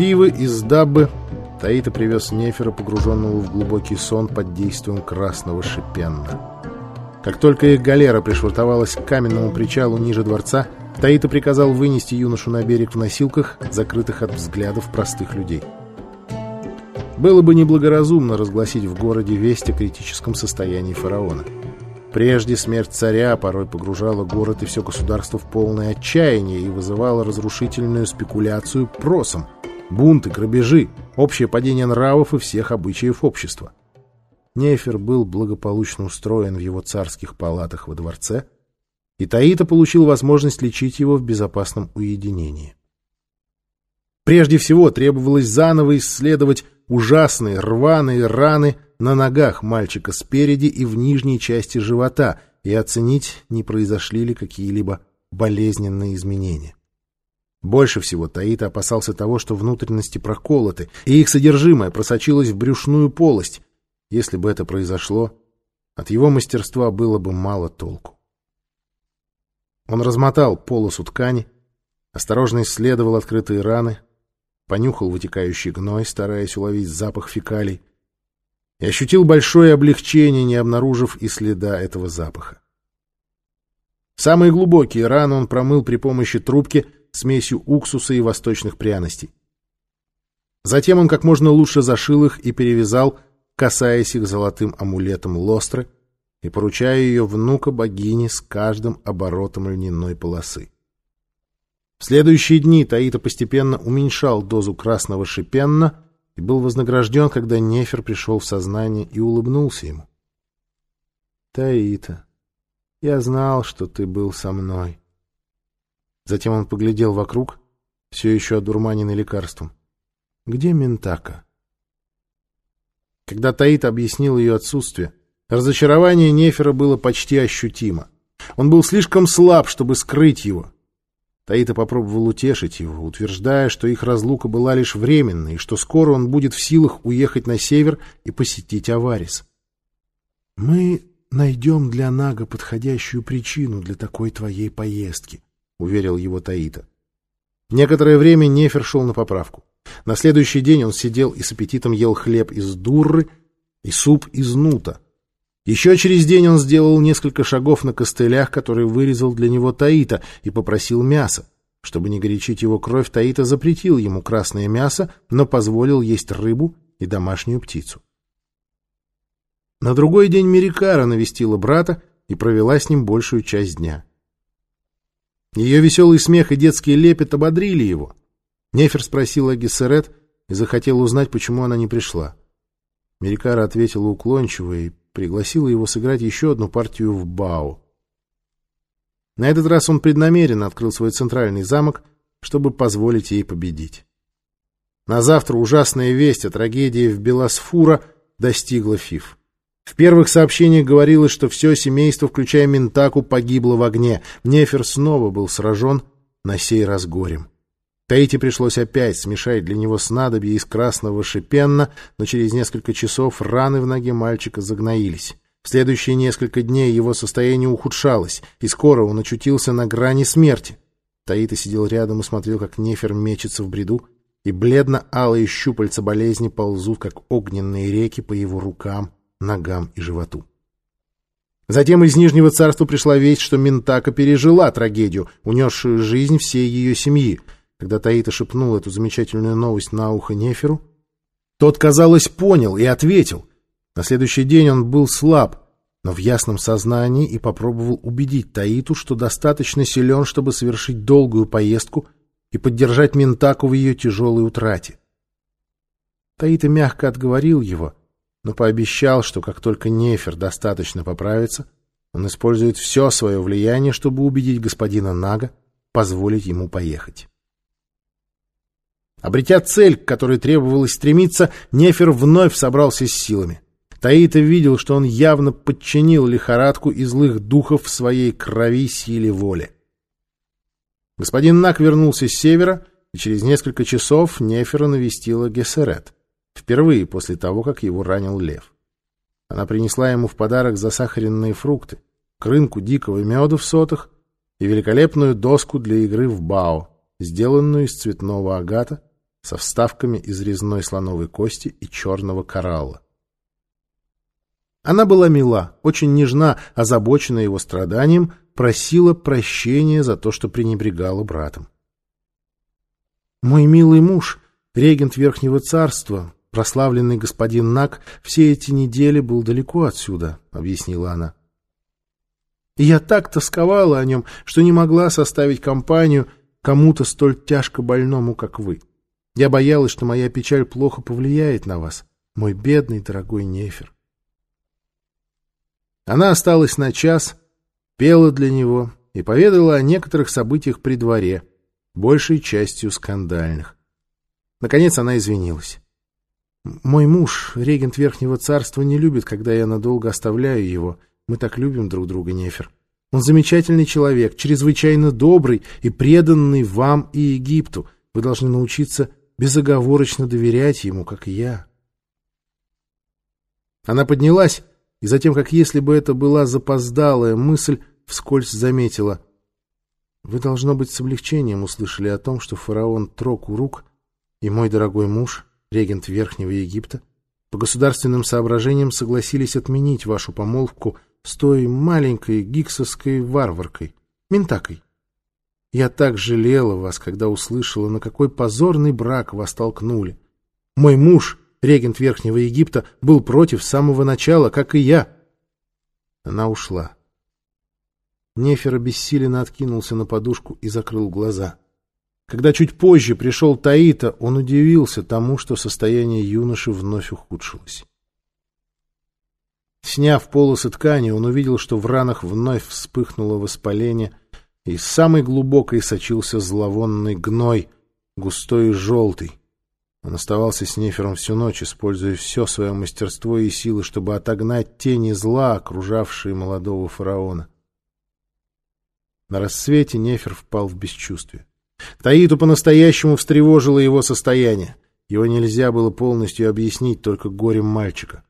Фивы из Даббы Таита привез Нефера, погруженного в глубокий сон под действием красного шипенна. Как только их галера пришвартовалась к каменному причалу ниже дворца, Таита приказал вынести юношу на берег в носилках, закрытых от взглядов простых людей. Было бы неблагоразумно разгласить в городе весть о критическом состоянии фараона. Прежде смерть царя порой погружала город и все государство в полное отчаяние и вызывала разрушительную спекуляцию просом, бунты, грабежи, общее падение нравов и всех обычаев общества. Нефер был благополучно устроен в его царских палатах во дворце, и Таита получил возможность лечить его в безопасном уединении. Прежде всего требовалось заново исследовать ужасные рваные раны на ногах мальчика спереди и в нижней части живота и оценить, не произошли ли какие-либо болезненные изменения. Больше всего Таита опасался того, что внутренности проколоты, и их содержимое просочилось в брюшную полость, если бы это произошло, от его мастерства было бы мало толку. Он размотал полосу ткани, осторожно исследовал открытые раны, понюхал вытекающий гной, стараясь уловить запах фекалий, и ощутил большое облегчение, не обнаружив и следа этого запаха. Самые глубокие раны он промыл при помощи трубки смесью уксуса и восточных пряностей. Затем он как можно лучше зашил их и перевязал касаясь их золотым амулетом лостры и поручая ее внука богини с каждым оборотом льняной полосы. В следующие дни Таита постепенно уменьшал дозу красного шипенна и был вознагражден, когда Нефер пришел в сознание и улыбнулся ему. «Таита, я знал, что ты был со мной». Затем он поглядел вокруг, все еще одурманенный лекарством. «Где Ментака?» Когда Таит объяснил ее отсутствие, разочарование Нефера было почти ощутимо. Он был слишком слаб, чтобы скрыть его. Таита попробовал утешить его, утверждая, что их разлука была лишь временной, и что скоро он будет в силах уехать на север и посетить Аварис. «Мы найдем для Нага подходящую причину для такой твоей поездки», — уверил его Таита. Некоторое время Нефер шел на поправку. На следующий день он сидел и с аппетитом ел хлеб из дурры и суп из нута. Еще через день он сделал несколько шагов на костылях, которые вырезал для него Таита, и попросил мяса. Чтобы не горячить его кровь, Таита запретил ему красное мясо, но позволил есть рыбу и домашнюю птицу. На другой день Мерикара навестила брата и провела с ним большую часть дня. Ее веселый смех и детский лепет ободрили его — Нефер спросил о Гессерет и захотел узнать, почему она не пришла. Мерикара ответила уклончиво и пригласила его сыграть еще одну партию в Бау. На этот раз он преднамеренно открыл свой центральный замок, чтобы позволить ей победить. На завтра ужасная весть о трагедии в Белосфура достигла Фиф. В первых сообщениях говорилось, что все семейство, включая Ментаку, погибло в огне. Нефер снова был сражен, на сей раз горем. Таити пришлось опять смешать для него снадобье из красного шипенна, но через несколько часов раны в ноге мальчика загноились. В следующие несколько дней его состояние ухудшалось, и скоро он очутился на грани смерти. Таита сидел рядом и смотрел, как Нефер мечется в бреду, и бледно-алые щупальца болезни ползут, как огненные реки по его рукам, ногам и животу. Затем из Нижнего царства пришла весть, что Ментака пережила трагедию, унесшую жизнь всей ее семьи — когда Таита шепнул эту замечательную новость на ухо Неферу, тот, казалось, понял и ответил. На следующий день он был слаб, но в ясном сознании и попробовал убедить Таиту, что достаточно силен, чтобы совершить долгую поездку и поддержать Ментаку в ее тяжелой утрате. Таита мягко отговорил его, но пообещал, что как только Нефер достаточно поправится, он использует все свое влияние, чтобы убедить господина Нага позволить ему поехать. Обретя цель, к которой требовалось стремиться, Нефер вновь собрался с силами. Таита видел, что он явно подчинил лихорадку и злых духов своей крови, силе, воле. Господин Нак вернулся с севера, и через несколько часов Нефера навестила Гессерет, впервые после того, как его ранил лев. Она принесла ему в подарок засахаренные фрукты, крынку дикого меда в сотах и великолепную доску для игры в бао, сделанную из цветного агата, со вставками из резной слоновой кости и черного коралла. Она была мила, очень нежна, озабочена его страданием, просила прощения за то, что пренебрегала братом. «Мой милый муж, регент Верхнего Царства, прославленный господин Нак, все эти недели был далеко отсюда», — объяснила она. «И я так тосковала о нем, что не могла составить компанию кому-то столь тяжко больному, как вы. Я боялась, что моя печаль плохо повлияет на вас, мой бедный дорогой Нефер». Она осталась на час, пела для него и поведала о некоторых событиях при дворе, большей частью скандальных. Наконец она извинилась. «Мой муж, регент Верхнего Царства, не любит, когда я надолго оставляю его. Мы так любим друг друга, Нефер. Он замечательный человек, чрезвычайно добрый и преданный вам и Египту. Вы должны научиться безоговорочно доверять ему, как и я». Она поднялась и затем, как если бы это была запоздалая мысль, вскользь заметила. Вы, должно быть, с облегчением услышали о том, что фараон Трок-Урук и мой дорогой муж, регент Верхнего Египта, по государственным соображениям согласились отменить вашу помолвку с той маленькой гиксовской варваркой, Ментакой. Я так жалела вас, когда услышала, на какой позорный брак вас толкнули. Мой муж регент Верхнего Египта, был против с самого начала, как и я. Она ушла. Нефер обессиленно откинулся на подушку и закрыл глаза. Когда чуть позже пришел Таита, он удивился тому, что состояние юноши вновь ухудшилось. Сняв полосы ткани, он увидел, что в ранах вновь вспыхнуло воспаление, и из самой глубокой сочился зловонный гной, густой и желтый. Он оставался с Нефером всю ночь, используя все свое мастерство и силы, чтобы отогнать тени зла, окружавшие молодого фараона. На рассвете Нефер впал в бесчувствие. Таиту по-настоящему встревожило его состояние. Его нельзя было полностью объяснить только горем мальчика.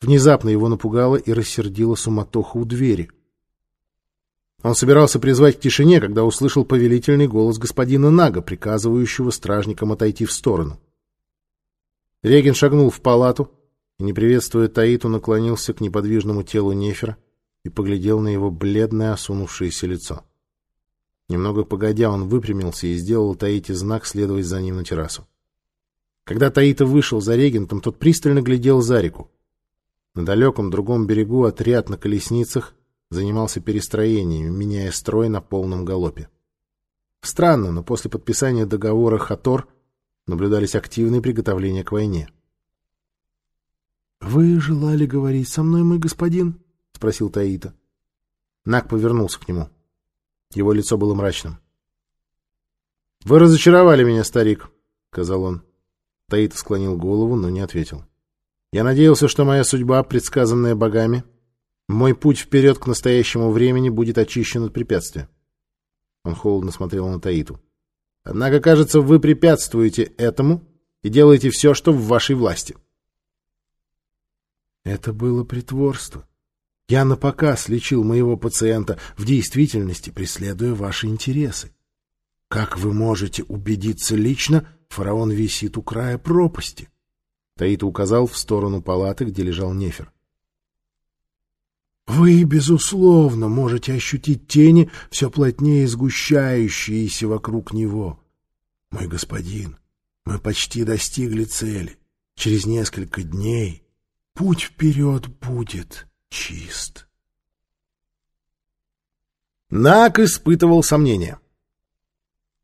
Внезапно его напугало и рассердило суматоха у двери. Он собирался призвать к тишине, когда услышал повелительный голос господина Нага, приказывающего стражникам отойти в сторону. Реген шагнул в палату и, не приветствуя Таиту, наклонился к неподвижному телу Нефера и поглядел на его бледное осунувшееся лицо. Немного погодя, он выпрямился и сделал Таите знак следовать за ним на террасу. Когда Таита вышел за регентом, тот пристально глядел за реку. На далеком другом берегу отряд на колесницах занимался перестроениями, меняя строй на полном галопе. Странно, но после подписания договора Хатор наблюдались активные приготовления к войне. «Вы желали говорить со мной, мой господин?» — спросил Таита. Нак повернулся к нему. Его лицо было мрачным. «Вы разочаровали меня, старик», — сказал он. Таита склонил голову, но не ответил. «Я надеялся, что моя судьба, предсказанная богами, мой путь вперед к настоящему времени будет очищен от препятствия». Он холодно смотрел на Таиту. Однако, кажется, вы препятствуете этому и делаете все, что в вашей власти. Это было притворство. Я напоказ лечил моего пациента, в действительности преследуя ваши интересы. Как вы можете убедиться лично, фараон висит у края пропасти? Таита указал в сторону палаты, где лежал Нефер. Вы, безусловно, можете ощутить тени, все плотнее сгущающиеся вокруг него. Мой господин, мы почти достигли цели. Через несколько дней путь вперед будет чист. Нак испытывал сомнения.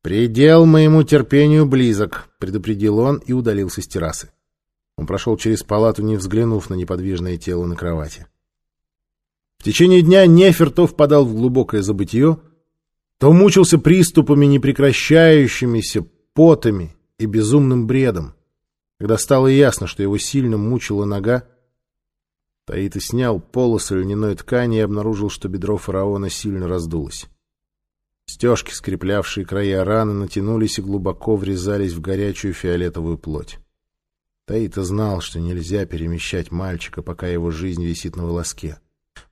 «Предел моему терпению близок», — предупредил он и удалился с террасы. Он прошел через палату, не взглянув на неподвижное тело на кровати. В течение дня Нефер то впадал в глубокое забытье, то мучился приступами непрекращающимися, потами и безумным бредом. Когда стало ясно, что его сильно мучила нога, Таита снял полосы льняной ткани и обнаружил, что бедро фараона сильно раздулось. Стежки, скреплявшие края раны, натянулись и глубоко врезались в горячую фиолетовую плоть. Таита знал, что нельзя перемещать мальчика, пока его жизнь висит на волоске.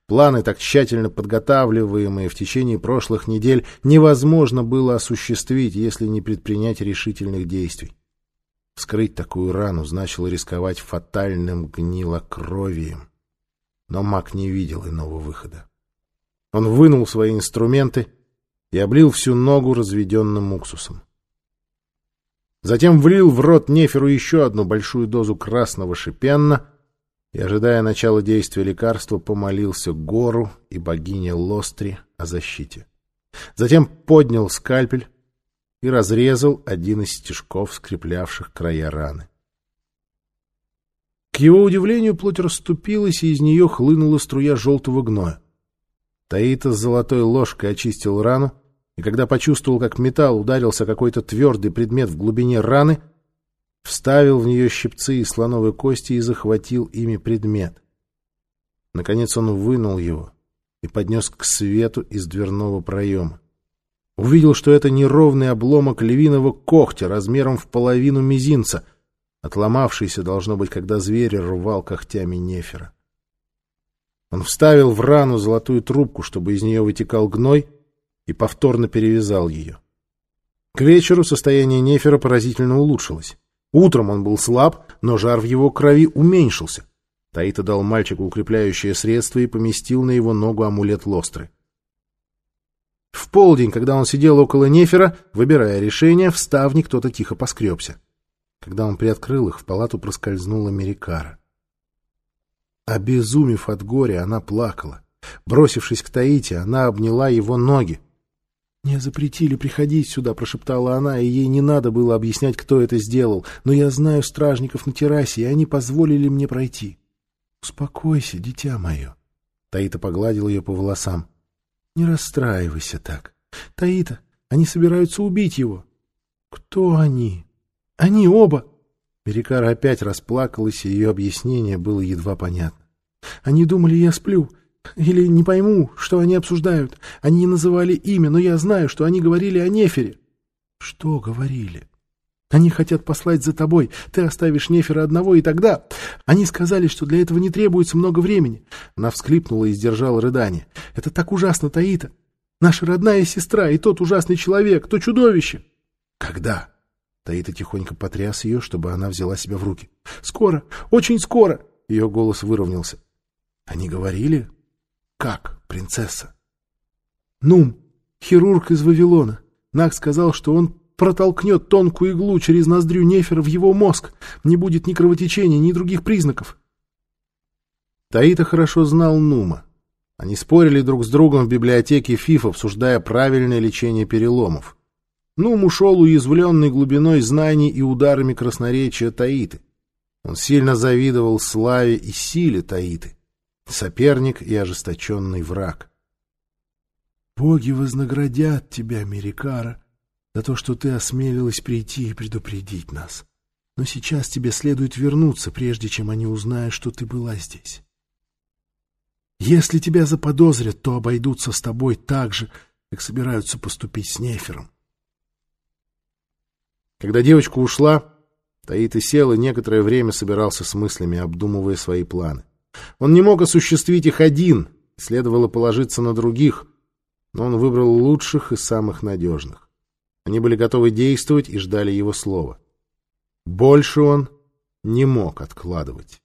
Планы, так тщательно подготавливаемые в течение прошлых недель, невозможно было осуществить, если не предпринять решительных действий. Вскрыть такую рану значило рисковать фатальным гнилокровием. Но маг не видел иного выхода. Он вынул свои инструменты и облил всю ногу разведенным уксусом. Затем влил в рот Неферу еще одну большую дозу красного шипенна и, ожидая начала действия лекарства, помолился гору и богине Лостри о защите. Затем поднял скальпель и разрезал один из стежков, скреплявших края раны. К его удивлению, плоть расступилась, и из нее хлынула струя желтого гноя. Таита с золотой ложкой очистил рану, и когда почувствовал, как металл ударился какой-то твердый предмет в глубине раны, вставил в нее щипцы и слоновой кости и захватил ими предмет. Наконец он вынул его и поднес к свету из дверного проема. Увидел, что это неровный обломок львиного когтя размером в половину мизинца, отломавшийся, должно быть, когда зверь рвал когтями нефера. Он вставил в рану золотую трубку, чтобы из нее вытекал гной — и повторно перевязал ее. К вечеру состояние Нефера поразительно улучшилось. Утром он был слаб, но жар в его крови уменьшился. Таита дал мальчику укрепляющее средство и поместил на его ногу амулет Лостры. В полдень, когда он сидел около Нефера, выбирая решение, в ставне кто-то тихо поскребся. Когда он приоткрыл их, в палату проскользнула Мерикара. Обезумев от горя, она плакала. Бросившись к Таите, она обняла его ноги. «Мне запретили приходить сюда», — прошептала она, и ей не надо было объяснять, кто это сделал. «Но я знаю стражников на террасе, и они позволили мне пройти». «Успокойся, дитя мое». Таита погладил ее по волосам. «Не расстраивайся так. Таита, они собираются убить его». «Кто они?» «Они оба!» Мерикара опять расплакалась, и ее объяснение было едва понятно. «Они думали, я сплю. Или не пойму, что они обсуждают. Они не называли имя, но я знаю, что они говорили о Нефере. Что говорили? Они хотят послать за тобой. Ты оставишь Нефера одного, и тогда... Они сказали, что для этого не требуется много времени. Она всклипнула и сдержала рыдание. Это так ужасно, Таита. Наша родная сестра и тот ужасный человек, то чудовище. Когда? Таита тихонько потряс ее, чтобы она взяла себя в руки. Скоро, очень скоро. Ее голос выровнялся. Они говорили, как, принцесса? Нум, хирург из Вавилона. Нах сказал, что он протолкнет тонкую иглу через ноздрю Нефера в его мозг. Не будет ни кровотечения, ни других признаков. Таита хорошо знал Нума. Они спорили друг с другом в библиотеке ФИФ, обсуждая правильное лечение переломов. Нум ушел уязвленный глубиной знаний и ударами красноречия Таиты. Он сильно завидовал славе и силе Таиты соперник и ожесточенный враг. «Боги вознаградят тебя, Мерикара, за то, что ты осмелилась прийти и предупредить нас. Но сейчас тебе следует вернуться, прежде чем они узнают, что ты была здесь. Если тебя заподозрят, то обойдутся с тобой так же, как собираются поступить с Нефером». Когда девочка ушла, Таита сел и некоторое время собирался с мыслями, обдумывая свои планы. Он не мог осуществить их один, следовало положиться на других, но он выбрал лучших и самых надежных. Они были готовы действовать и ждали его слова. Больше он не мог откладывать.